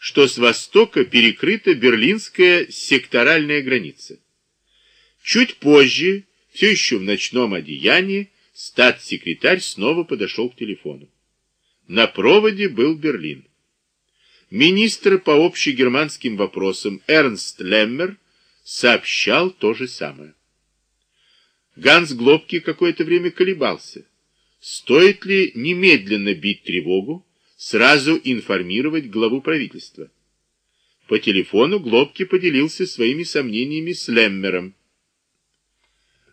что с востока перекрыта берлинская секторальная граница. Чуть позже, все еще в ночном одеянии, статс-секретарь снова подошел к телефону. На проводе был Берлин. Министр по общегерманским вопросам Эрнст Леммер сообщал то же самое. Ганс Глобки какое-то время колебался. Стоит ли немедленно бить тревогу, сразу информировать главу правительства? По телефону Глобки поделился своими сомнениями с Леммером.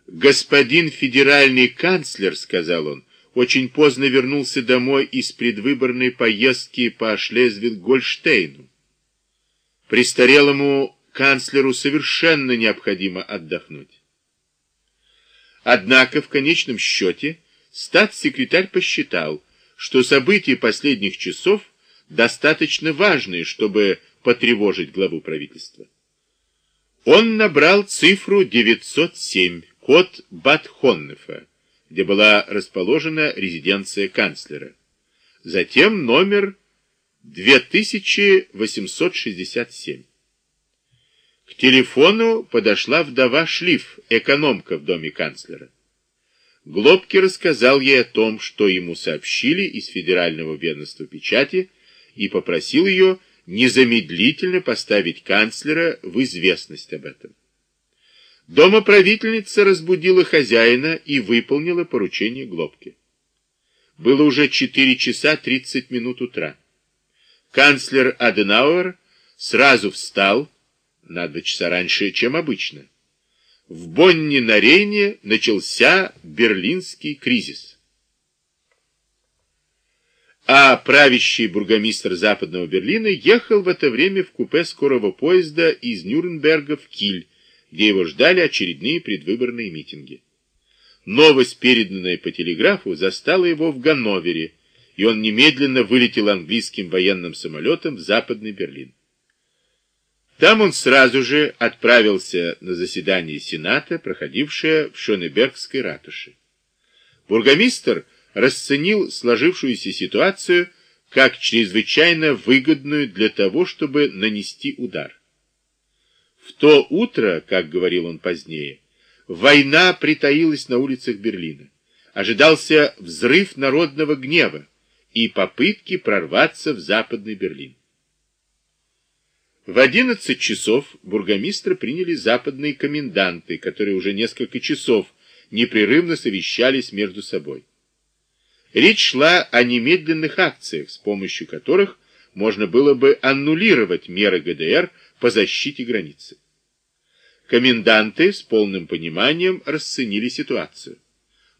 «Господин федеральный канцлер», — сказал он, — очень поздно вернулся домой из предвыборной поездки по Шлезвиг-Гольштейну. Престарелому канцлеру совершенно необходимо отдохнуть. Однако в конечном счете статс-секретарь посчитал, что события последних часов достаточно важные, чтобы потревожить главу правительства. Он набрал цифру 907, код Батхоннефа, где была расположена резиденция канцлера. Затем номер 2867. К телефону подошла вдова Шлиф, экономка в доме канцлера. Глобки рассказал ей о том, что ему сообщили из Федерального ведомства печати, и попросил ее незамедлительно поставить канцлера в известность об этом. Домоправительница разбудила хозяина и выполнила поручение Глобки. Было уже 4 часа 30 минут утра. Канцлер Аденауэр сразу встал, на два часа раньше, чем обычно. В Бонне на начался берлинский кризис. А правящий бургомистр Западного Берлина ехал в это время в купе скорого поезда из Нюрнберга в Киль, где его ждали очередные предвыборные митинги. Новость, переданная по телеграфу, застала его в Ганновере, и он немедленно вылетел английским военным самолетом в Западный Берлин. Там он сразу же отправился на заседание Сената, проходившее в Шонебергской ратуше. Бургомистр расценил сложившуюся ситуацию как чрезвычайно выгодную для того, чтобы нанести удар. В то утро, как говорил он позднее, война притаилась на улицах Берлина. Ожидался взрыв народного гнева и попытки прорваться в Западный Берлин. В 11 часов бургомистра приняли западные коменданты, которые уже несколько часов непрерывно совещались между собой. Речь шла о немедленных акциях, с помощью которых можно было бы аннулировать меры ГДР по защите границы. Коменданты с полным пониманием расценили ситуацию.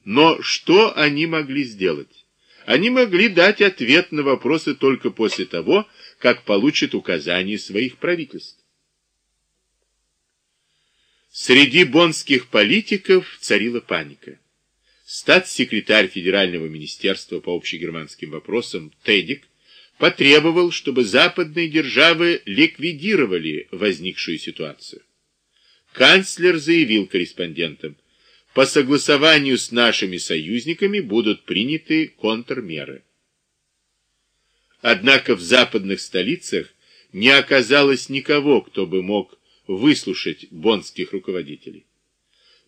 Но что они могли сделать? Они могли дать ответ на вопросы только после того, как получат указания своих правительств. Среди бонских политиков царила паника. Статс-секретарь Федерального министерства по общегерманским вопросам Тедик потребовал, чтобы западные державы ликвидировали возникшую ситуацию. Канцлер заявил корреспондентам, по согласованию с нашими союзниками будут приняты контрмеры. Однако в западных столицах не оказалось никого, кто бы мог выслушать бонских руководителей.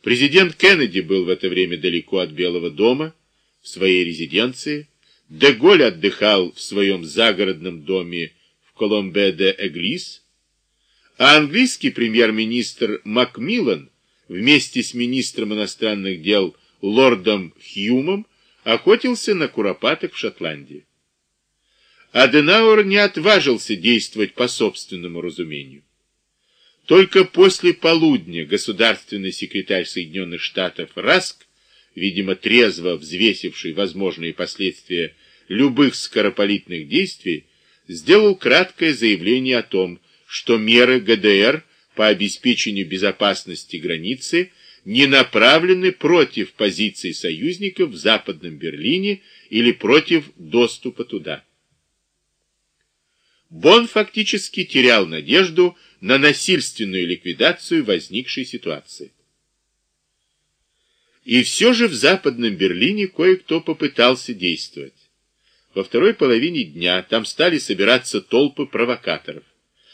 Президент Кеннеди был в это время далеко от Белого дома, в своей резиденции. Деголь отдыхал в своем загородном доме в Коломбе-де-Эглис, а английский премьер-министр Макмиллан вместе с министром иностранных дел лордом Хьюмом охотился на куропаток в Шотландии. Аденауэр не отважился действовать по собственному разумению. Только после полудня государственный секретарь Соединенных Штатов Раск, видимо трезво взвесивший возможные последствия любых скорополитных действий, сделал краткое заявление о том, что меры ГДР по обеспечению безопасности границы не направлены против позиций союзников в Западном Берлине или против доступа туда. Бон фактически терял надежду на насильственную ликвидацию возникшей ситуации. И все же в Западном Берлине кое-кто попытался действовать. Во второй половине дня там стали собираться толпы провокаторов.